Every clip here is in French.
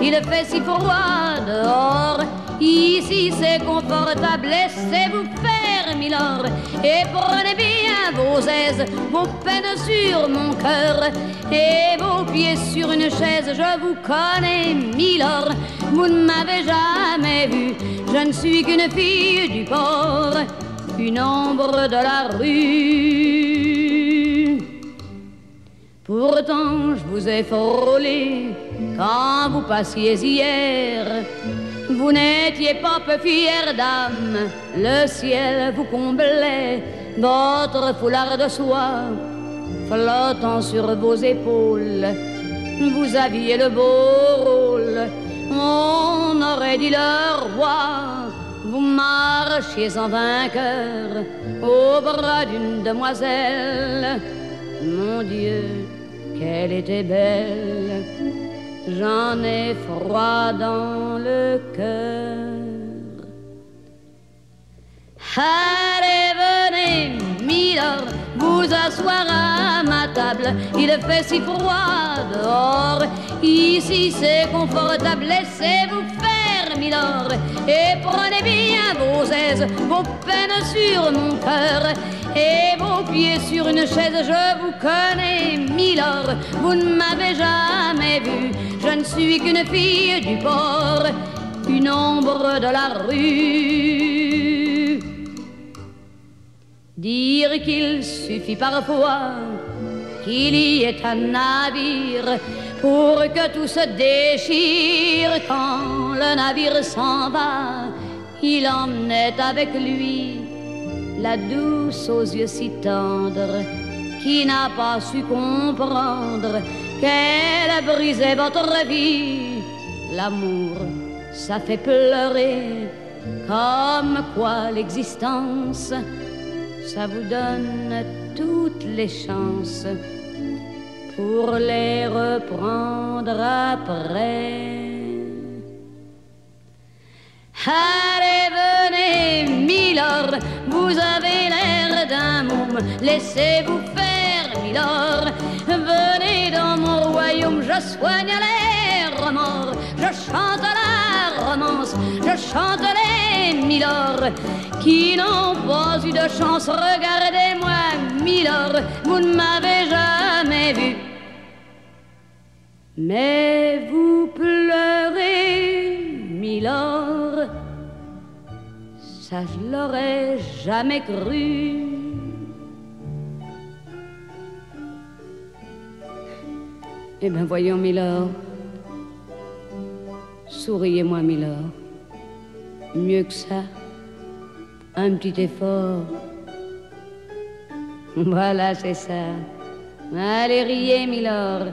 Il fait si froid dehors. Ici c'est confortable, laissez-vous faire, Et prenez bien vos aises, vos peines sur mon cœur. Et vos pieds sur une chaise, je vous connais, Milord. Vous ne m'avez jamais vu, je ne suis qu'une fille du port, une ombre de la rue. Pourtant, je vous ai frôlé quand vous passiez hier. Vous n'étiez pas peu fière d'âme, le ciel vous comblait, votre foulard de soie flottant sur vos épaules. Vous aviez le beau rôle, on aurait dit le roi. Vous marchiez en vainqueur au bras d'une demoiselle. Mon Dieu, qu'elle était belle. J'en ai froid dans le cœur. Allez, venez, Milord, vous asseoir à ma table. Il fait si froid dehors. Ici c'est confortable, laissez-vous faire, Et prenez bien vos aises, vos peines sur mon cœur. Et vos pieds sur une chaise, je vous connais, Milord. Vous ne m'avez jamais vu, je ne suis qu'une fille du port, une ombre de la rue. Dire qu'il suffit parfois qu'il y ait un navire pour que tout se déchire quand le navire s'en va. Il emmenait avec lui la douce aux yeux si tendres qui n'a pas su comprendre qu'elle brisait votre vie. L'amour, ça fait pleurer comme quoi l'existence ça vous donne toutes les chances pour les reprendre après. Allez, venez, Milord, vous avez l'air d'un môme, laissez-vous faire, Milord. Venez dans mon royaume, je soigne les remords, je chante la romance, je chante les Milord qui n'ont pas eu de chance. Regardez-moi, Milord, vous ne m'avez jamais vu. Mais vous pleurez, Milord, ça je l'aurais jamais cru. Eh bien voyons, Milord, souriez-moi, Milord, mieux que ça un petit effort. Voilà, c'est ça. Allez riez, Milord.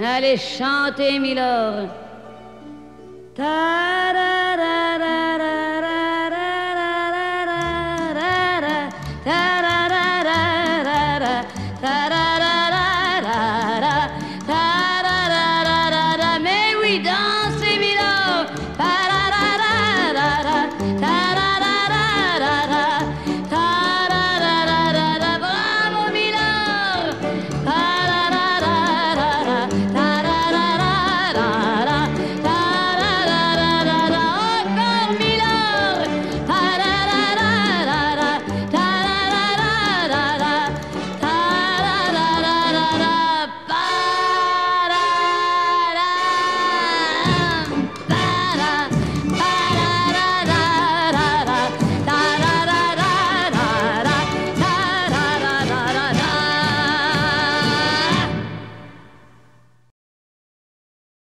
Allez chanter, Milord.